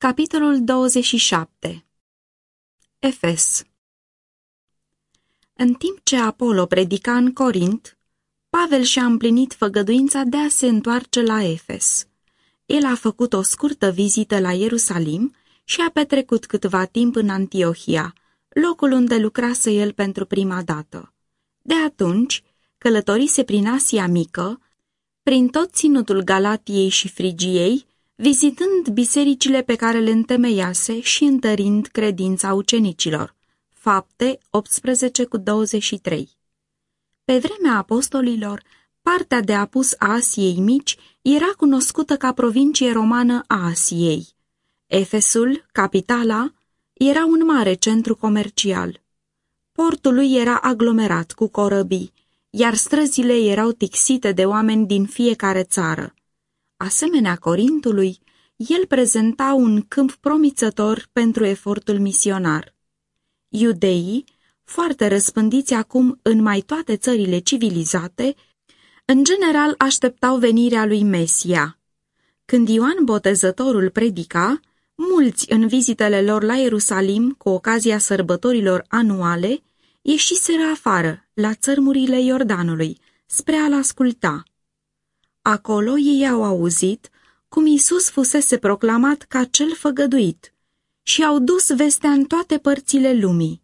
Capitolul 27 Efes În timp ce Apollo predica în Corint, Pavel și-a împlinit făgăduința de a se întoarce la Efes. El a făcut o scurtă vizită la Ierusalim și a petrecut câtva timp în Antiohia, locul unde lucrase el pentru prima dată. De atunci, călătorise prin Asia Mică, prin tot ținutul Galatiei și Frigiei, vizitând bisericile pe care le întemeiase și întărind credința ucenicilor. Fapte 18 cu 23 Pe vremea apostolilor, partea de apus a Asiei mici era cunoscută ca provincie romană a Asiei. Efesul, capitala, era un mare centru comercial. Portul lui era aglomerat cu corăbii, iar străzile erau tixite de oameni din fiecare țară. Asemenea Corintului, el prezenta un câmp promițător pentru efortul misionar. Iudeii, foarte răspândiți acum în mai toate țările civilizate, în general așteptau venirea lui Mesia. Când Ioan Botezătorul predica, mulți în vizitele lor la Ierusalim cu ocazia sărbătorilor anuale ieșiseră afară, la țărmurile Iordanului, spre a-l asculta. Acolo ei au auzit cum Isus fusese proclamat ca cel făgăduit și au dus vestea în toate părțile lumii.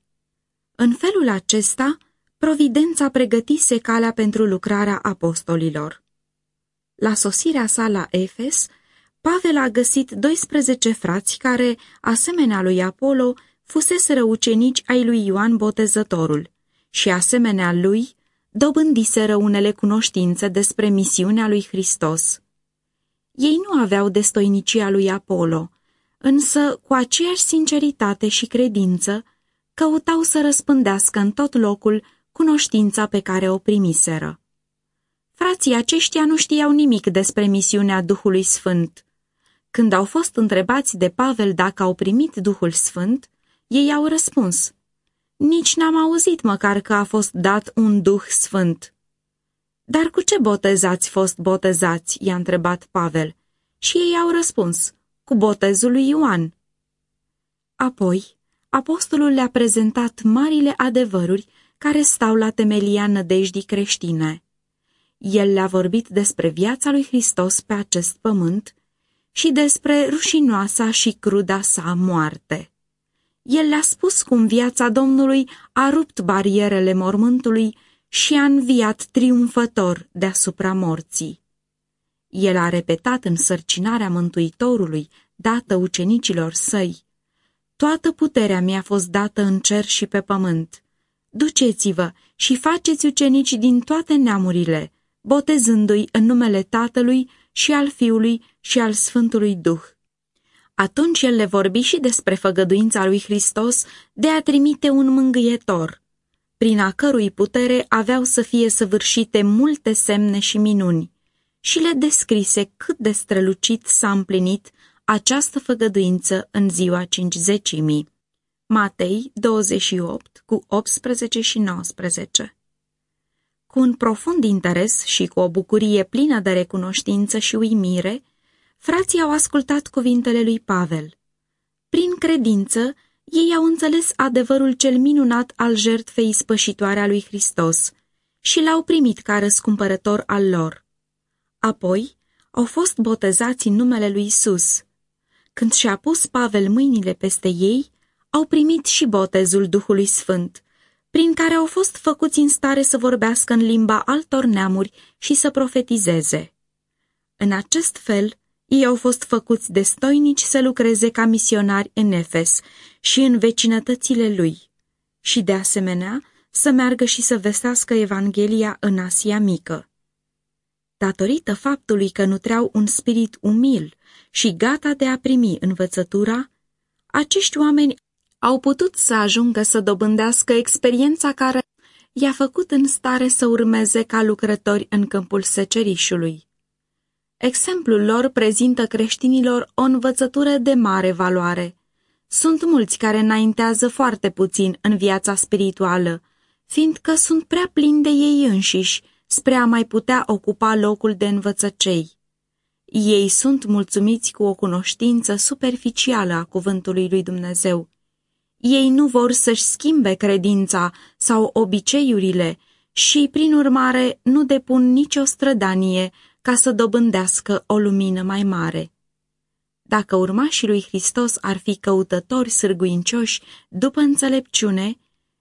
În felul acesta, providența pregătise calea pentru lucrarea apostolilor. La sosirea sa la Efes, Pavel a găsit 12 frați care, asemenea lui Apollo, fuseseră ucenici ai lui Ioan Botezătorul și, asemenea lui, dobândiseră unele cunoștințe despre misiunea lui Hristos. Ei nu aveau destoinicia lui Apollo, însă cu aceeași sinceritate și credință căutau să răspândească în tot locul cunoștința pe care o primiseră. Frații aceștia nu știau nimic despre misiunea Duhului Sfânt. Când au fost întrebați de Pavel dacă au primit Duhul Sfânt, ei au răspuns, Nici n-am auzit măcar că a fost dat un Duh Sfânt. Dar cu ce botezați fost botezați? i-a întrebat Pavel. Și ei au răspuns, cu botezul lui Ioan. Apoi, apostolul le-a prezentat marile adevăruri care stau la temelia nădejdii creștine. El le-a vorbit despre viața lui Hristos pe acest pământ și despre rușinoasa și cruda sa moarte. El le-a spus cum viața Domnului a rupt barierele mormântului și a înviat triumfător deasupra morții. El a repetat în sărcinarea Mântuitorului, dată ucenicilor săi, Toată puterea mi-a fost dată în cer și pe pământ. Duceți-vă și faceți ucenici din toate neamurile, botezându-i în numele Tatălui și al Fiului și al Sfântului Duh. Atunci el le vorbi și despre făgăduința lui Hristos de a trimite un mângâietor, prin a cărui putere aveau să fie săvârșite multe semne și minuni, și le descrise cât de strălucit s-a împlinit această făgăduință în ziua cincizecimii. Matei 28 cu 18 și 19 Cu un profund interes și cu o bucurie plină de recunoștință și uimire, frații au ascultat cuvintele lui Pavel. Prin credință, ei au înțeles adevărul cel minunat al jertfei spășitoare a lui Hristos și l-au primit ca răscumpărător al lor. Apoi, au fost botezați în numele lui Isus. Când și-a pus Pavel mâinile peste ei, au primit și botezul Duhului Sfânt, prin care au fost făcuți în stare să vorbească în limba altor neamuri și să profetizeze. În acest fel, ei au fost făcuți destoinici să lucreze ca misionari în Efes și în vecinătățile lui, și de asemenea să meargă și să vestească Evanghelia în Asia Mică. Datorită faptului că nutreau un spirit umil și gata de a primi învățătura, acești oameni au putut să ajungă să dobândească experiența care i-a făcut în stare să urmeze ca lucrători în câmpul secerișului. Exemplul lor prezintă creștinilor o învățătură de mare valoare. Sunt mulți care înaintează foarte puțin în viața spirituală, fiindcă sunt prea plini de ei înșiși spre a mai putea ocupa locul de învățăcei. Ei sunt mulțumiți cu o cunoștință superficială a cuvântului lui Dumnezeu. Ei nu vor să-și schimbe credința sau obiceiurile și, prin urmare, nu depun nicio strădanie ca să dobândească o lumină mai mare. Dacă urmașii lui Hristos ar fi căutători sârguincioși după înțelepciune,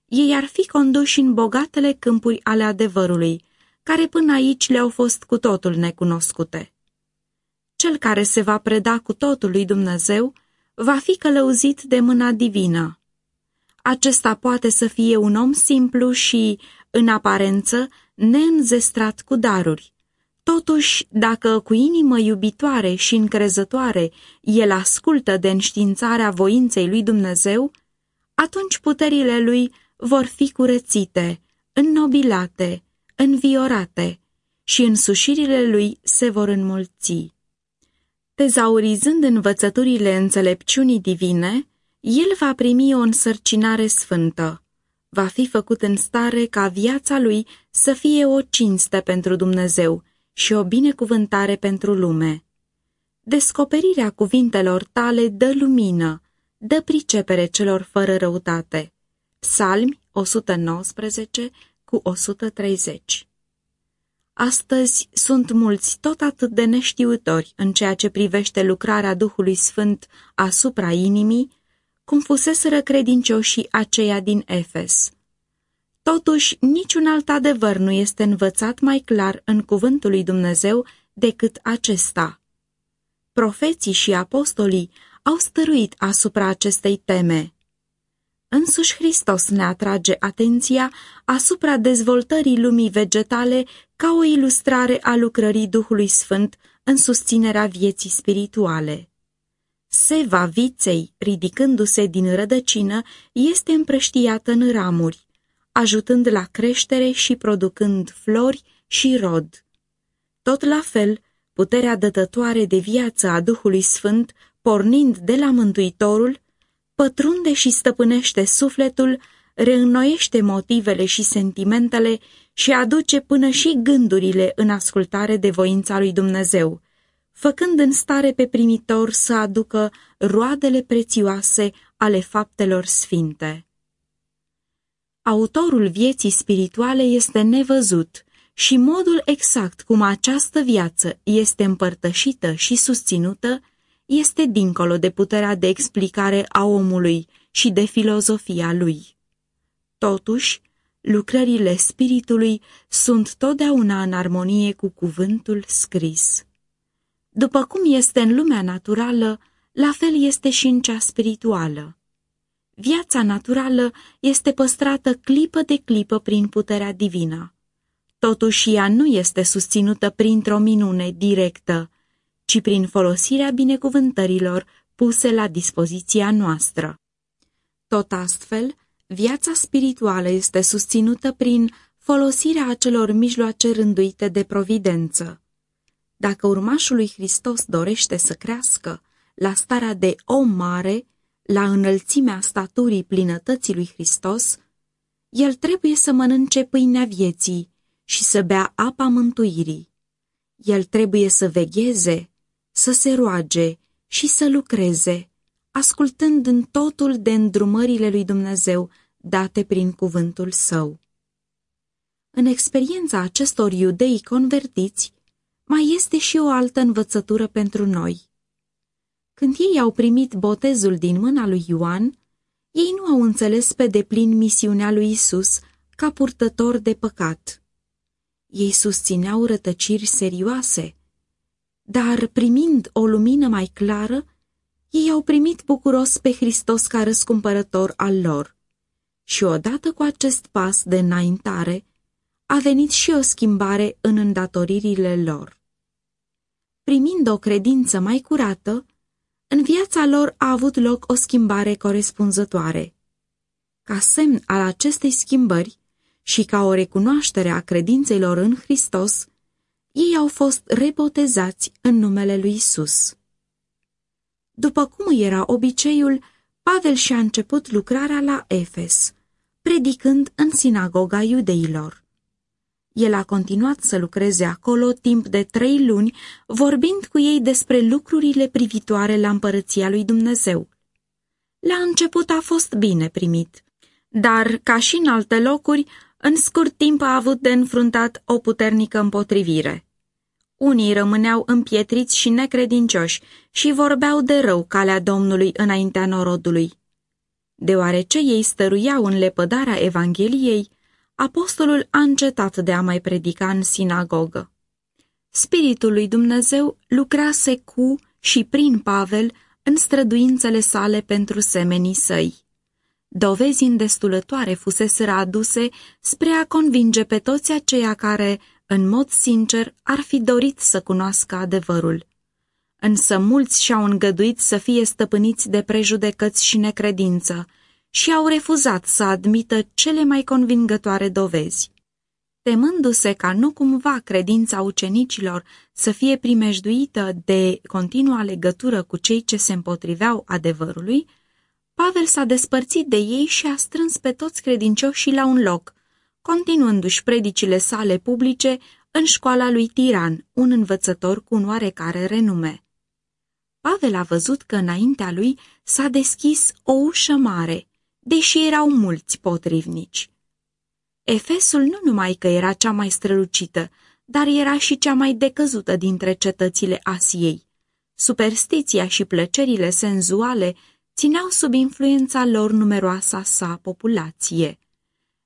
ei ar fi conduși în bogatele câmpuri ale adevărului, care până aici le-au fost cu totul necunoscute. Cel care se va preda cu totul lui Dumnezeu va fi călăuzit de mâna divină. Acesta poate să fie un om simplu și, în aparență, neînzestrat cu daruri. Totuși, dacă cu inimă iubitoare și încrezătoare el ascultă de înștiințarea voinței lui Dumnezeu, atunci puterile lui vor fi curățite, înnobilate, înviorate și însușirile lui se vor înmulți. Tezaurizând învățăturile înțelepciunii divine, el va primi o însărcinare sfântă. Va fi făcut în stare ca viața lui să fie o cinste pentru Dumnezeu și o binecuvântare pentru lume. Descoperirea cuvintelor tale dă lumină, dă pricepere celor fără răutate. Psalmi 119 cu 130 Astăzi sunt mulți tot atât de neștiutori în ceea ce privește lucrarea Duhului Sfânt asupra inimii, cum fuseseră credincioșii aceia din Efes. Totuși, niciun alt adevăr nu este învățat mai clar în cuvântul lui Dumnezeu decât acesta. Profeții și apostolii au stăruit asupra acestei teme. Însuși Hristos ne atrage atenția asupra dezvoltării lumii vegetale ca o ilustrare a lucrării Duhului Sfânt în susținerea vieții spirituale. Seva viței, ridicându-se din rădăcină, este împrăștiată în ramuri, ajutând la creștere și producând flori și rod. Tot la fel, puterea dătătoare de viață a Duhului Sfânt, pornind de la Mântuitorul, pătrunde și stăpânește sufletul, reînnoiește motivele și sentimentele și aduce până și gândurile în ascultare de voința lui Dumnezeu, făcând în stare pe primitor să aducă roadele prețioase ale faptelor sfinte. Autorul vieții spirituale este nevăzut și modul exact cum această viață este împărtășită și susținută este dincolo de puterea de explicare a omului și de filozofia lui. Totuși, lucrările spiritului sunt totdeauna în armonie cu cuvântul scris. După cum este în lumea naturală, la fel este și în cea spirituală. Viața naturală este păstrată clipă de clipă prin puterea divină. Totuși ea nu este susținută printr-o minune directă, ci prin folosirea binecuvântărilor puse la dispoziția noastră. Tot astfel, viața spirituală este susținută prin folosirea acelor mijloace rânduite de providență. Dacă urmașul lui Hristos dorește să crească la starea de om mare, la înălțimea staturii plinătății lui Hristos, el trebuie să mănânce pâinea vieții și să bea apa mântuirii. El trebuie să vegheze, să se roage și să lucreze, ascultând în totul de îndrumările lui Dumnezeu date prin cuvântul său. În experiența acestor iudei convertiți, mai este și o altă învățătură pentru noi. Când ei au primit botezul din mâna lui Ioan, ei nu au înțeles pe deplin misiunea lui Isus ca purtător de păcat. Ei susțineau rătăciri serioase, dar primind o lumină mai clară, ei au primit bucuros pe Hristos ca răscumpărător al lor. Și odată cu acest pas de înaintare, a venit și o schimbare în îndatoririle lor. Primind o credință mai curată, în viața lor a avut loc o schimbare corespunzătoare. Ca semn al acestei schimbări și ca o recunoaștere a credințelor în Hristos, ei au fost rebotezați în numele lui Isus. După cum era obiceiul, Pavel și-a început lucrarea la Efes, predicând în sinagoga iudeilor. El a continuat să lucreze acolo timp de trei luni, vorbind cu ei despre lucrurile privitoare la împărăția lui Dumnezeu. La început a fost bine primit, dar, ca și în alte locuri, în scurt timp a avut de înfruntat o puternică împotrivire. Unii rămâneau împietriți și necredincioși și vorbeau de rău calea Domnului înaintea norodului. Deoarece ei stăruiau în lepădarea Evangheliei, apostolul a încetat de a mai predica în sinagogă. Spiritul lui Dumnezeu lucrase cu și prin Pavel în străduințele sale pentru semenii săi. Dovezi îndestulătoare fuseseră aduse spre a convinge pe toți aceia care, în mod sincer, ar fi dorit să cunoască adevărul. Însă mulți și-au îngăduit să fie stăpâniți de prejudecăți și necredință și au refuzat să admită cele mai convingătoare dovezi. Temându-se ca nu cumva credința ucenicilor să fie primejduită de continua legătură cu cei ce se împotriveau adevărului, Pavel s-a despărțit de ei și a strâns pe toți credincioșii la un loc, continuându-și predicile sale publice în școala lui Tiran, un învățător cu un oarecare renume. Pavel a văzut că înaintea lui s-a deschis o ușă mare, deși erau mulți potrivnici. Efesul nu numai că era cea mai strălucită, dar era și cea mai decăzută dintre cetățile Asiei. Superstiția și plăcerile senzuale țineau sub influența lor numeroasa sa populație.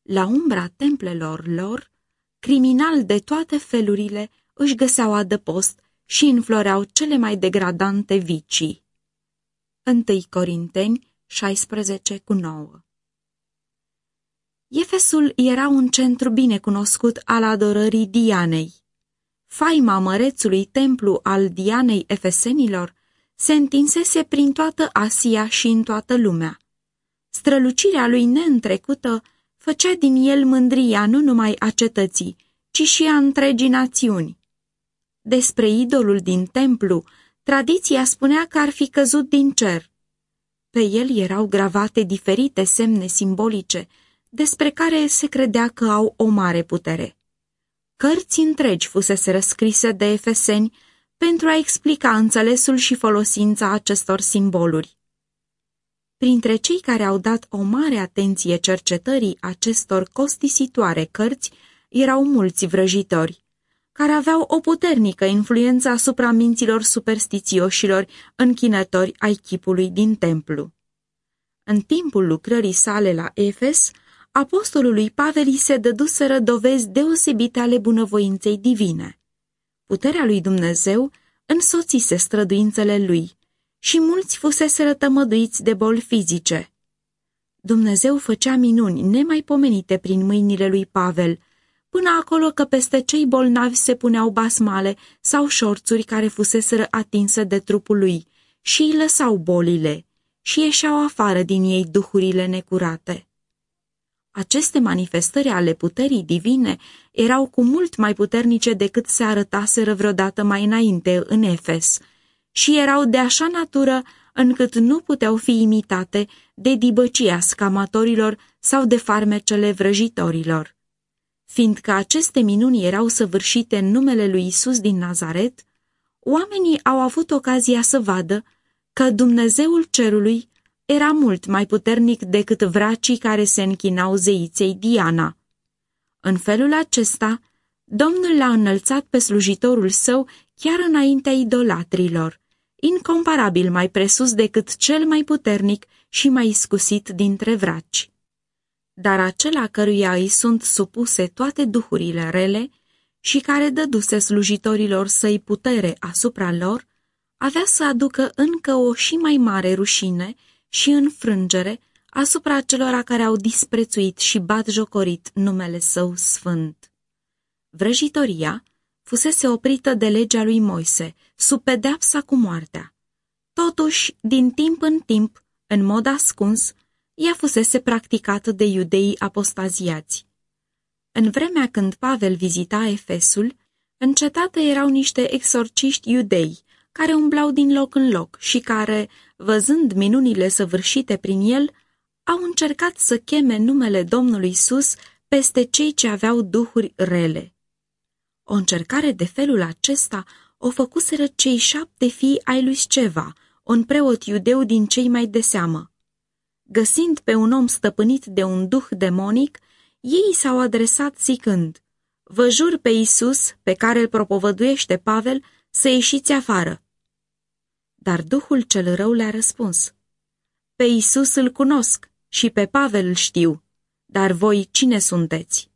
La umbra templelor lor, criminali de toate felurile își găseau adăpost și înfloreau cele mai degradante vicii. 1 Corinteni 16 cu 9 Efesul era un centru bine cunoscut al adorării Dianei. Faima mărețului templu al Dianei Efesenilor se întinsese prin toată Asia și în toată lumea. Strălucirea lui neîntrecută făcea din el mândria nu numai a cetății, ci și a întregii națiuni. Despre idolul din templu, tradiția spunea că ar fi căzut din cer. Pe el erau gravate diferite semne simbolice, despre care se credea că au o mare putere. Cărți întregi fusese răscrise de efeseni pentru a explica înțelesul și folosința acestor simboluri. Printre cei care au dat o mare atenție cercetării acestor costisitoare cărți erau mulți vrăjitori, care aveau o puternică influență asupra minților superstițioșilor închinători ai chipului din templu. În timpul lucrării sale la Efes, apostolului Pavel se dăduseră dovezi deosebite ale bunăvoinței divine. Puterea lui Dumnezeu însoțise străduințele lui și mulți fusese tămăduiți de boli fizice. Dumnezeu făcea minuni nemaipomenite prin mâinile lui Pavel, până acolo că peste cei bolnavi se puneau basmale sau șorțuri care fuseseră atinse de trupul lui și îi lăsau bolile și ieșeau afară din ei duhurile necurate. Aceste manifestări ale puterii divine erau cu mult mai puternice decât se arătaseră vreodată mai înainte în Efes și erau de așa natură încât nu puteau fi imitate de dibăcia scamatorilor sau de farmecele vrăjitorilor. Fiindcă aceste minuni erau săvârșite în numele lui Isus din Nazaret, oamenii au avut ocazia să vadă că Dumnezeul cerului era mult mai puternic decât vracii care se închinau zeiței Diana. În felul acesta, Domnul l-a înălțat pe slujitorul său chiar înaintea idolatrilor, incomparabil mai presus decât cel mai puternic și mai iscusit dintre vraci. Dar acela căruia îi sunt supuse toate duhurile rele și care dăduse slujitorilor săi putere asupra lor, avea să aducă încă o și mai mare rușine și înfrângere asupra celor care au disprețuit și bat jocorit numele său sfânt. Vrăjitoria fusese oprită de legea lui Moise, sub pedeapsa cu moartea. Totuși, din timp în timp, în mod ascuns, ea fusese practicată de iudeii apostaziați. În vremea când Pavel vizita Efesul, în cetate erau niște exorciști iudei, care umblau din loc în loc și care, văzând minunile săvârșite prin el, au încercat să cheme numele Domnului Sus peste cei ce aveau duhuri rele. O încercare de felul acesta o făcuseră cei șapte fii ai lui Sceva, un preot iudeu din cei mai de seamă. Găsind pe un om stăpânit de un duh demonic, ei s-au adresat zicând, Vă jur pe Isus, pe care îl propovăduiește Pavel, să ieșiți afară. Dar duhul cel rău le-a răspuns, Pe Isus îl cunosc și pe Pavel îl știu, dar voi cine sunteți?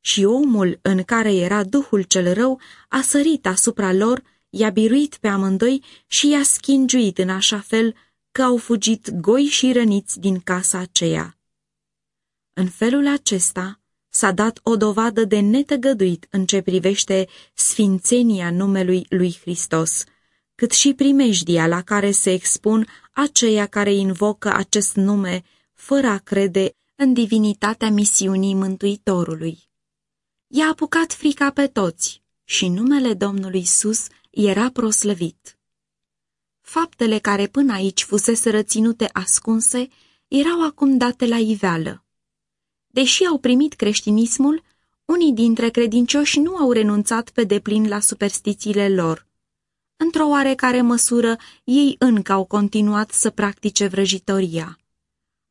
Și omul în care era duhul cel rău a sărit asupra lor, i-a biruit pe amândoi și i-a schingiuit în așa fel că au fugit goi și răniți din casa aceea. În felul acesta s-a dat o dovadă de netăgăduit în ce privește sfințenia numelui lui Hristos, cât și primejdia la care se expun aceia care invocă acest nume fără a crede în divinitatea misiunii Mântuitorului. I-a apucat frica pe toți și numele Domnului Isus era proslăvit. Faptele care până aici fusese răținute ascunse erau acum date la iveală. Deși au primit creștinismul, unii dintre credincioși nu au renunțat pe deplin la superstițiile lor. Într-o oarecare măsură, ei încă au continuat să practice vrăjitoria.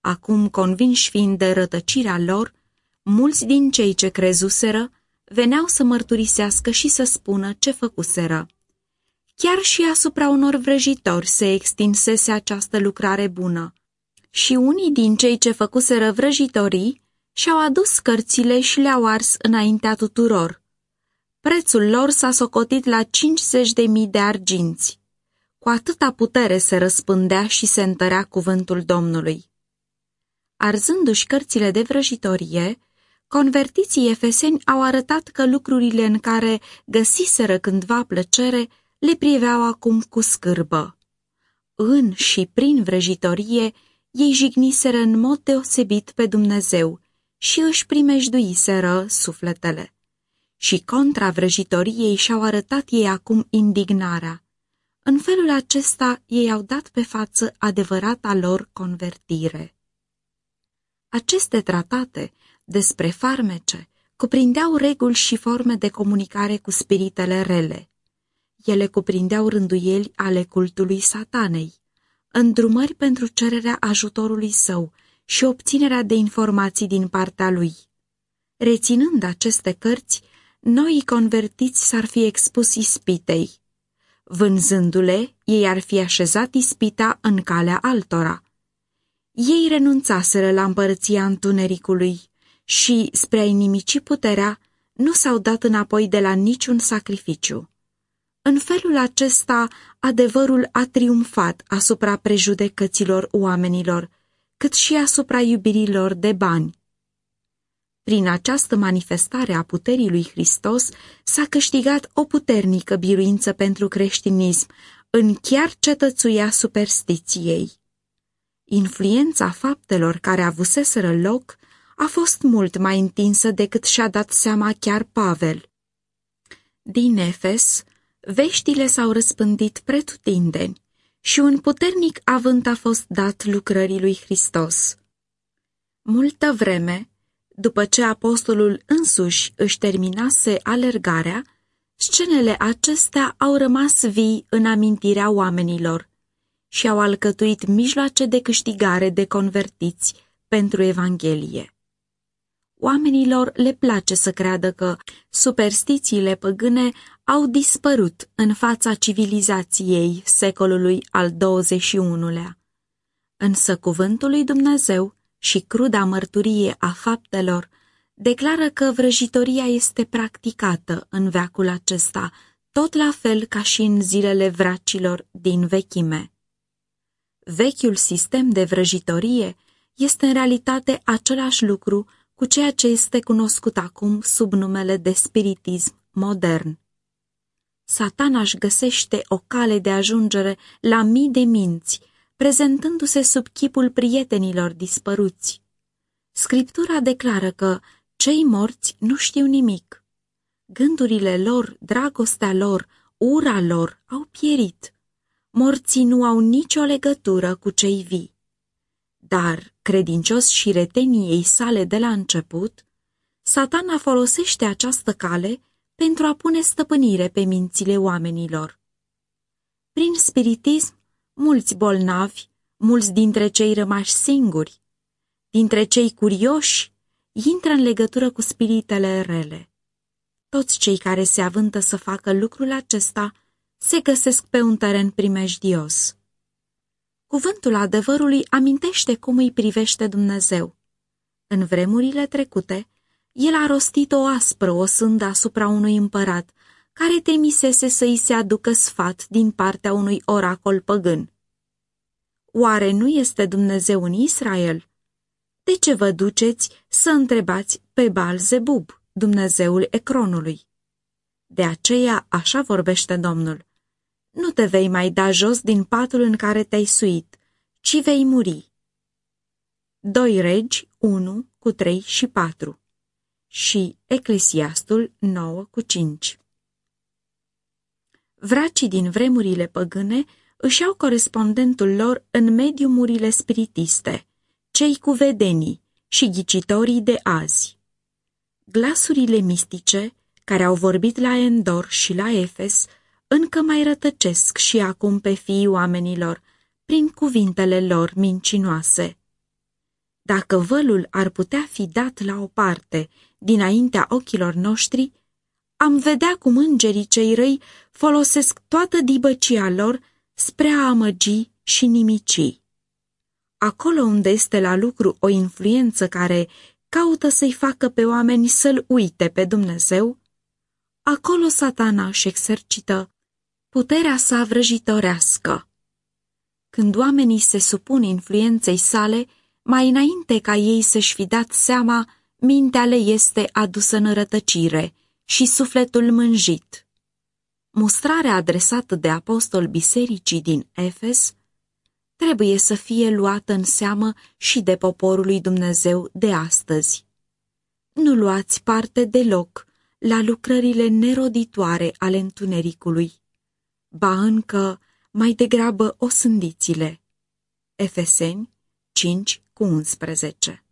Acum, convinși fiind de rătăcirea lor, mulți din cei ce crezuseră veneau să mărturisească și să spună ce făcuseră. Chiar și asupra unor vrăjitori se extinsese această lucrare bună. Și unii din cei ce făcuseră vrăjitorii și-au adus cărțile și le-au ars înaintea tuturor. Prețul lor s-a socotit la 50 de mii de arginți. Cu atâta putere se răspândea și se întărea cuvântul Domnului. Arzându-și cărțile de vrăjitorie, convertiții efeseni au arătat că lucrurile în care găsiseră cândva plăcere le priveau acum cu scârbă. În și prin vrăjitorie, ei jigniseră în mod deosebit pe Dumnezeu și își primejduiseră sufletele. Și contra vrăjitoriei și-au arătat ei acum indignarea. În felul acesta ei au dat pe față adevărata lor convertire. Aceste tratate despre farmece cuprindeau reguli și forme de comunicare cu spiritele rele. Ele cuprindeau rânduieli ale cultului satanei, îndrumări pentru cererea ajutorului său și obținerea de informații din partea lui. Reținând aceste cărți, noi convertiți s-ar fi expus ispitei. Vânzându-le, ei ar fi așezat ispita în calea altora. Ei renunțaseră la împărăția întunericului și, spre a inimici puterea, nu s-au dat înapoi de la niciun sacrificiu. În felul acesta, adevărul a triumfat asupra prejudecăților oamenilor, cât și asupra iubirilor de bani. Prin această manifestare a puterii lui Hristos s-a câștigat o puternică biruință pentru creștinism, în chiar cetățuia superstiției. Influența faptelor care avuseseră loc a fost mult mai întinsă decât și-a dat seama chiar Pavel. Din Efes, veștile s-au răspândit pretutindeni și un puternic avânt a fost dat lucrării lui Hristos. Multă vreme, după ce apostolul însuși își terminase alergarea, scenele acestea au rămas vii în amintirea oamenilor și au alcătuit mijloace de câștigare de convertiți pentru Evanghelie. Oamenilor le place să creadă că superstițiile păgâne au dispărut în fața civilizației secolului al XXI-lea. Însă cuvântul lui Dumnezeu și cruda mărturie a faptelor declară că vrăjitoria este practicată în veacul acesta, tot la fel ca și în zilele vracilor din vechime. Vechiul sistem de vrăjitorie este în realitate același lucru cu ceea ce este cunoscut acum sub numele de spiritism modern. Satana își găsește o cale de ajungere la mii de minți, prezentându-se sub chipul prietenilor dispăruți. Scriptura declară că cei morți nu știu nimic. Gândurile lor, dragostea lor, ura lor au pierit. Morții nu au nicio legătură cu cei vii. Dar, credincios și retenii ei sale de la început, satana folosește această cale pentru a pune stăpânire pe mințile oamenilor. Prin spiritism, mulți bolnavi, mulți dintre cei rămași singuri, dintre cei curioși, intră în legătură cu spiritele rele. Toți cei care se avântă să facă lucrul acesta se găsesc pe un teren primejdios. Cuvântul adevărului amintește cum îi privește Dumnezeu. În vremurile trecute, el a rostit o aspră o sândă asupra unui împărat, care temisese să îi se aducă sfat din partea unui oracol păgân. Oare nu este Dumnezeu în Israel? De ce vă duceți să întrebați pe Balzebub, Dumnezeul Ecronului? De aceea așa vorbește Domnul. Nu te vei mai da jos din patul în care te-ai suit, ci vei muri. 2 Regi 1 cu 3 și 4 și Eclesiastul 9 cu 5 Vracii din vremurile păgâne își au corespondentul lor în mediumurile spiritiste, cei cu vedenii și ghicitorii de azi. Glasurile mistice, care au vorbit la Endor și la Efes, încă mai rătăcesc și acum pe fiii oamenilor, prin cuvintele lor mincinoase. Dacă vălul ar putea fi dat la o parte dinaintea ochilor noștri, am vedea cum îngerii cei răi folosesc toată dibăcia lor spre a amăgi și nimici. Acolo unde este la lucru o influență care caută să-i facă pe oameni să-L uite pe Dumnezeu, acolo satana își exercită puterea sa vrăjitorească. Când oamenii se supun influenței sale, mai înainte ca ei să-și fi dat seama, mintea le este adusă în rătăcire și sufletul mânjit. Mustrarea adresată de apostol bisericii din Efes trebuie să fie luată în seamă și de poporul lui Dumnezeu de astăzi. Nu luați parte deloc la lucrările neroditoare ale întunericului, ba încă mai degrabă o sândițile. Efeseni 5 cu 11